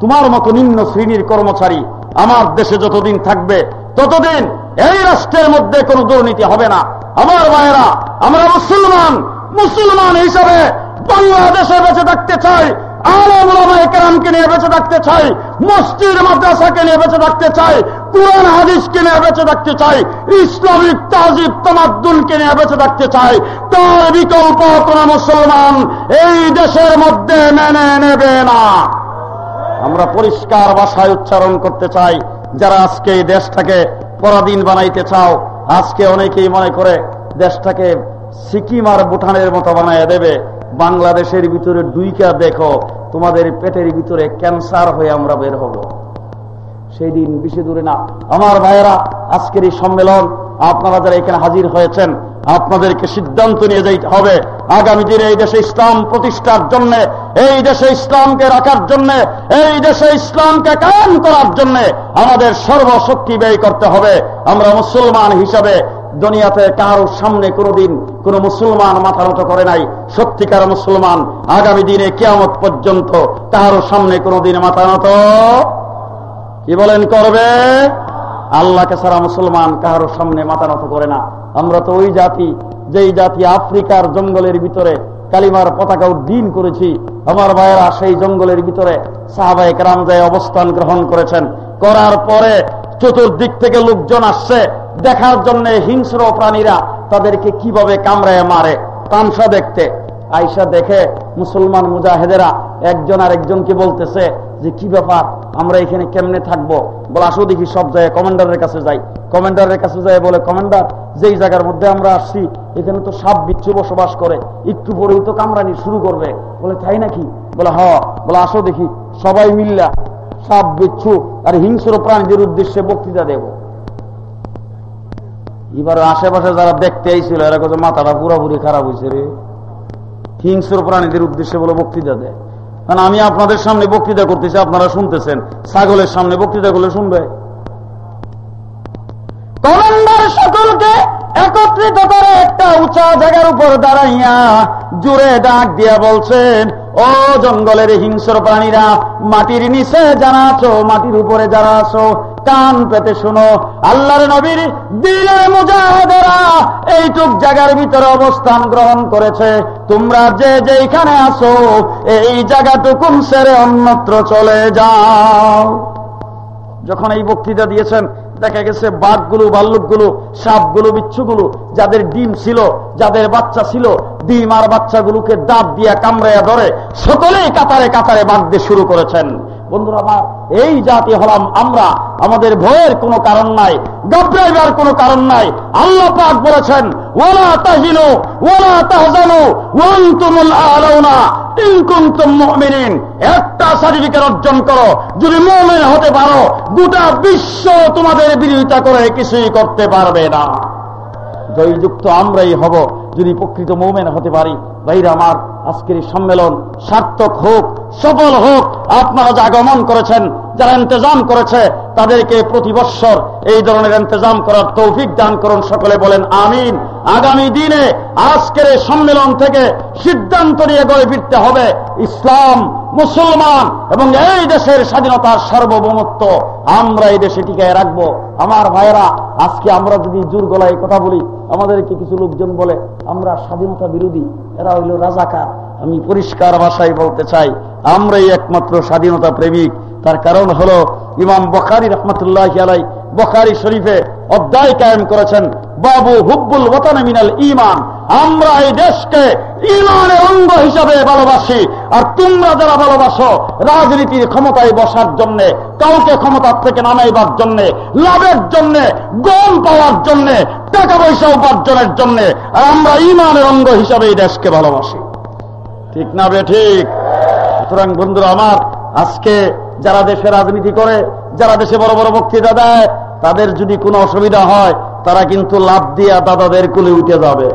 তোমার মতো নিম্ন শ্রেণির কর্মচারী আমার দেশে যতদিন থাকবে, ততদিন এই রাষ্ট্রের মধ্যে কোনো দুর্নীতি হবে না। আমার ভাইয়েরা, আমরা মুসলমান মুসলমান হিসাবে বাংলাদেশে বেঁচে থাকতে চাই। নিয়ে বেঁচে থাকতে চাই, মসজিদ মাদ্রাসাকে নিয়ে বেঁচে থাকতে চাই, কোরআন হাদিসকে নিয়ে বেঁচে থাকতে চাই, ইসলামিক তাজিব নিয়ে বেঁচে থাকতে চাই, তার বিকল্প কোন মুসলমান এই দেশের মধ্যে মেনে নেবে না। আমরা পরিষ্কার ভাষায় উচ্চারণ করতে চাই, যারা আজকে এই দেশটাকে পরাধীন বানাইতে চাও, আজকে অনেকেই মনে করে দেশটাকে সিকিম আর ভুটানের মতো বানায় দেবে, বাংলাদেশের ভিতরে দুইকা দেখো তোমাদের পেটের ভিতরে ক্যান্সার হয়ে আমরা বের হব। সেই দিন বেশি দূরে না। আমার ভাইয়েরা, আজকের এই সম্মেলন আপনারা যারা এখানে হাজির হয়েছেন, আপনাদেরকে সিদ্ধান্ত নিয়ে যাইতে হবে। আগামী দিনে এই দেশে ইসলাম প্রতিষ্ঠার জন্য, এই দেশে ইসলামকে রাখার জন্য, এই দেশে ইসলামকে কায়ন করার জন্য আমাদের সর্বশক্তি ব্যয় করতে হবে। আমরা মুসলমান হিসাবে দুনিয়াতে কারোর সামনে কোনোদিন কোন মুসলমান মাথা নত করে নাই। সত্যিকার মুসলমান আগামী দিনে কেয়ামত পর্যন্ত কারোর সামনে কোনোদিন মাথা নত কি বলেন করবে? আল্লাহকে সারা মুসলমান কারোর সামনে মাথা নত করে না। আমরা তো ওই জাতি, যেই জাতি আফ্রিকার জঙ্গলের ভিতরে কালিমার পতাকা উদ্দিন করেছি। আমার ভাইয়েরা সেই জঙ্গলের ভিতরে সাহাবাই যায় অবস্থান গ্রহণ করেছেন, করার পরে চতুর্দিক থেকে লোকজন আসছে। দেখার জন্য হিংস্র প্রাণীরা তাদেরকে কীভাবে কামড়ায় মারে তামসা দেখতে। আইসা দেখে মুসলমান মুজাহেদেরা একজন আর একজনকে বলতেছে যে, কি ব্যাপার? আমরা এখানে কেমনে থাকব? বলে, আসো দেখি সব জায়গায় কমান্ডারের কাছে যাই। কমান্ডারের কাছে যাই বলে, কমান্ডার, যেই জায়গার মধ্যে আমরা আসছি, এখানে তো সাপ বিচ্ছু বসবাস করে, একটু পরেই তো কামরানি শুরু করবে। বলে, তাই নাকি? বলে হ বলে, আসো দেখি, সবাই মিল্লা সাপ বিচ্ছু আর হিংস্র প্রাণীদের উদ্দেশ্যে বক্তৃতা দেব। এবার আশেপাশে যারা দেখতে আইছিল, এরা কত মাথাটা পুরাপুরি খারাপ হয়েছে রে। হিংস্র প্রাণীদের উদ্দেশ্যে বলে বক্তৃতা দেয়। কারণ আমি আপনাদের সামনে বক্তৃতা করতেছি, আপনারা শুনতেছেন। ছাগলের সামনে বক্তৃতা করলে শুনবে। সকলকে একত্রিত করে একটা উঁচা জায়গার উপর দাঁড়াইয়া জুড়ে ডাক দিয়া বলছেন, ও জঙ্গলের হিংস্র প্রাণীরা, মাটির নিচে যারা আছো, মাটির উপরে যারা আছো কান পেতে শুনো। আল্লাহর নবীর দিলে মুজাহেদেরা এইটুক জায়গার ভিতরে অবস্থান গ্রহণ করেছে। তোমরা যে যেখানে আসো এই জায়গাটুকুন সেরে অন্যত্র চলে যাও। যখন এই বক্তৃতা দিয়েছেন, দেখা গেছে বাঘগুলো ভাল্লুকগুলো সাপগুলো, বিচ্ছুগুলো, যাদের ডিম ছিল, যাদের বাচ্চা ছিল, ডিম আর বাচ্চাগুলোকে দাঁত দিয়া কামড়াইয়া ধরে সকলেই কাতারে কাতারে বাঁধতে শুরু করেছেন। বন্ধুরা আমার, এই জাতি হলাম আমরা। আমাদের ভয়ের কোনো কারণ নাই কোনো কারণ নাই। আল্লাহ পাক বলেছেন একটা সার্টিফিকেট অর্জন করো, যদি মুমিন হতে পারো, গোটা বিশ্ব তোমাদের বিরোধিতা করে কিছুই করতে পারবে না। জয়যুক্ত আমরাই হব, যদি প্রকৃত মৌমেন হতে পারি। ভাইরা আমার আজকের সম্মেলন সার্থক হোক, সফল হোক। আপনারা যা আগমন করেছেন, যারা ইন্তজাম করেছে, তাদেরকে প্রতি বৎসর এই ধরনের ইন্তজাম করার তৌফিক দান করুন। সকলে বলেন আমিন। আগামী দিনে আজকের এই সম্মেলন থেকে সিদ্ধান্ত নিয়ে গড়ে ফিরতে হবে। ইসলাম মুসলমান, এবং এই দেশের স্বাধীনতার সার্বভৌমত্ব, আমরা এই দেশে টিকায় রাখব। আমার ভাইয়েরা, আজকে আমরা যদি জোর গলায় কথা বলি, আমাদেরকে কিছু লোকজন বলে, আমরা স্বাধীনতা বিরোধী, এরা হইল রাজাকার। আমি পরিষ্কার ভাষায় বলতে চাই, আমরাই একমাত্র স্বাধীনতা প্রেমিক। তার কারণ হলো, ইমাম বখারি রহমতুল্লাহ আলাই বখারি শরীফে অধ্যায় কায়েম করেছেন বাবু হুব্বুল মিনাল ইমান আমরা এই দেশকে ইমানের অঙ্গ হিসাবে ভালোবাসি। আর তোমরা যারা ভালোবাসো, রাজনীতির ক্ষমতায় বসার জন্য, কাউকে ক্ষমতার থেকে নামাইবার জন্য, লাভের জন্য গম পাওয়ার জন্য, টাকা পয়সা উপার্জনের জন্য, আর আমরা ইমানের অঙ্গ হিসাবে এই দেশকে ভালোবাসি। ঠিক না বে ঠিক? সুতরাং বন্ধুরা আমার, আজকে যারা দেশে রাজনীতি করে, যারা দেশে বড় বড় বক্তৃতা দেয়, তাদের যদি কোনো অসুবিধা হয় তারা কিন্তু লাভ দিয়া দাদাদের কুলে উঠে যাবে।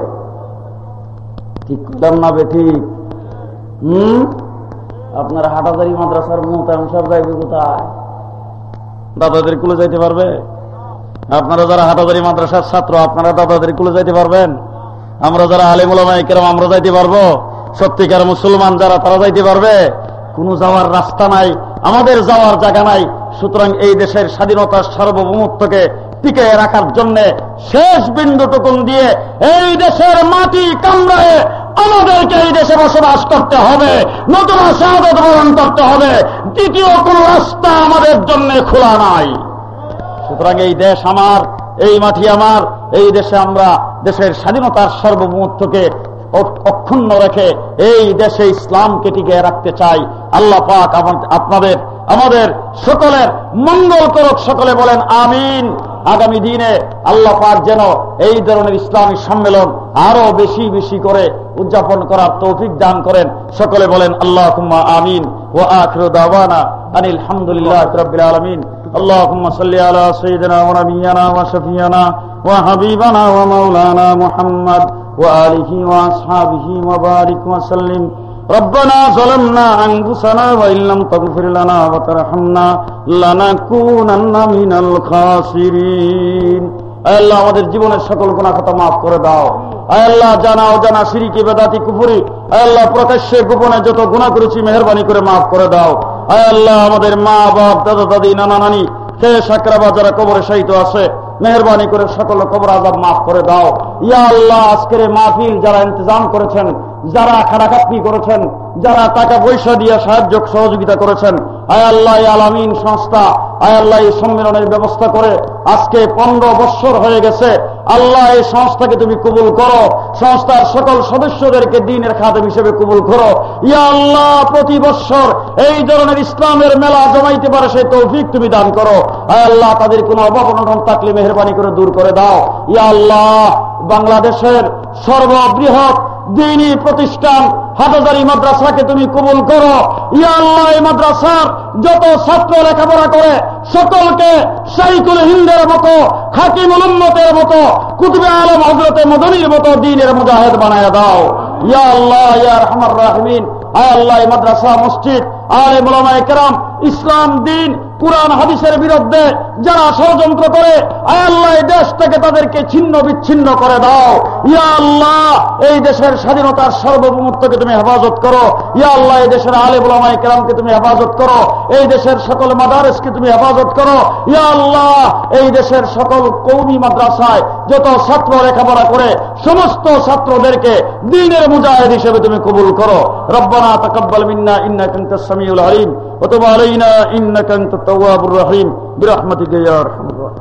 ঠিক করলাম না বে, ঠিক। হম? আপনার হাটাদারি মাদ্রাসার যাইবে কোথায়? দাদাদের কুলে যাইতে পারবে? আপনারা যারা হাটাদারি মাদ্রাসার ছাত্র, আপনারা দাদাদের কুলে যাইতে পারবেন? আমরা যারা আলিমুলামাইকেরাম আমরা যাইতে পারব? সত্যিকার মুসলমান যারা, তারা যাইতে পারবে? কোন যাওয়ার রাস্তা নাই, আমাদের যাওয়ার জায়গা নাই। সুতরাং এই দেশের স্বাধীনতার সার্বভৌমত্বকে টিকে রাখার জন্য শেষ বিন্দুটুকুন দিয়ে এই দেশের মাটি কামড়ায় আমাদেরকে এই দেশে বসবাস করতে হবে, নতুন শাহাদত বরণ করতে হবে। দ্বিতীয় কোন রাস্তা আমাদের জন্য খোলা নাই। সুতরাং এই দেশ আমার, এই মাটি আমার, এই দেশে আমরা দেশের স্বাধীনতার সার্বভৌমত্বকে অক্ষুণ্ণ রেখে এই দেশে ইসলামকে টিকে রাখতে চাই। আল্লাহ পাক আপনাদের আমাদের সকলের মঙ্গল করক সকলে বলেন আমিন আগামী দিনে আল্লাহ পাক যেন এই ধরনের ইসলামী সম্মেলন আরো বেশি বেশি করে উদযাপন করার তৌফিক দান করেন সকলে বলেন আল্লাহ আমিন ও আখর দাওয়ানা আনিল হামদুলিল্লাহ রবিল আলমিন اللهم صل على سيدنا ونبينا وشفينا وحبيبنا ومولانا محمد وآله وأصحابه وبارك وسلم ربنا ظلمنا أنفسنا وإن لم تغفر لنا وترحمنا لنكونن من الخاسرين আল্লাহ আমাদের জীবনের সকল গুণা খাতা মাফ করে দাও আল্লাহ জানা অজানা সিরিকি বেদাতি কুফুরি আল্লাহ প্রকাশ্যে গোপনে যত গুণা করেছি মেহরবানি করে মাফ করে দাও আল্লাহ আমাদের মা বাপ দাদা দাদি নানা নানি সে সাকরাবা যারা কবরে সাহিত আছে মেহরবানি করে সকল কবর আজাব মাফ করে দাও ইয়া আল্লাহ আজকের মাহফিল যারা ইন্তজাম করেছেন যারা খাটাখাটনি করেছেন, যারা টাকা পয়সা দিয়ে সাহায্য, সহযোগিতা করেছেন, আয় আল্লাহ আলামিন সংস্থা, আয় আল্লাহ সম্মেলনের ব্যবস্থা করে আজকে পনেরো বৎসর হয়ে গেছে। আল্লাহ এই সংস্থাকে তুমি কবুল করো। সংস্থার সকল সদস্যদেরকে দিনের খাদেম হিসেবে কবুল করো। ইয়া আল্লাহ, প্রতি বৎসর এই ধরনের ইসলামের মেলা জমাইতে পারে সেই তৌফিক তুমি দান করো। আয় আল্লাহ, তাদের কোনো অভাব থাকলে মেহরবানি করে দূর করে দাও। ইয়া আল্লাহ, বাংলাদেশের সর্ববৃহৎ দিনী প্রতিষ্ঠান হাটাজারি মাদ্রাসাকে তুমি কবুল করো। ইয়া আল্লাহ, এই মাদ্রাসার যত ছাত্র লেখাপড়া করে, সকলকে সাইকুল হিন্দের মতো হাকিম উলম্মতের মতো, কুতুবে আলম হজরতে মদনির মতো দিনের মুজাহেদ বানায় দাও। ইয়া আল্লাহ, ইয়া রহমান। আয় আল্লাহ মাদ্রাসা, মসজিদ আলে মোলামা একরাম ইসলাম দিন কোরআন, হাদিসের বিরুদ্ধে যারা ষড়যন্ত্র করে আল্লাহ, এই দেশ থেকে তাদেরকে ছিন্ন বিচ্ছিন্ন করে দাও। ইয়া আল্লাহ, এই দেশের স্বাধীনতার সার্বভৌমত্বকে তুমি হেফাজত করো। ইয়া আল্লাহ, এই দেশের আলে বোলামাই কেরামকে তুমি হেফাজত করো। এই দেশের সকল মাদারেসকে তুমি হেফাজত করো। ইয়া আল্লাহ, এই দেশের সকল কৌমি মাদ্রাসায় যত ছাত্র লেখাপড়া করে, সমস্ত ছাত্রদেরকে দিনের মুজাহিদ হিসেবে তুমি কবুল করো। রব্বানা তাকাব্বাল মিন্না ইন্নাকা আনতাস সামিউল আলিম, ওয়া তুব আলাইনা ইন্নাকা আনতাত التواب الرحيم برحمتك يا أرحم الراحمين.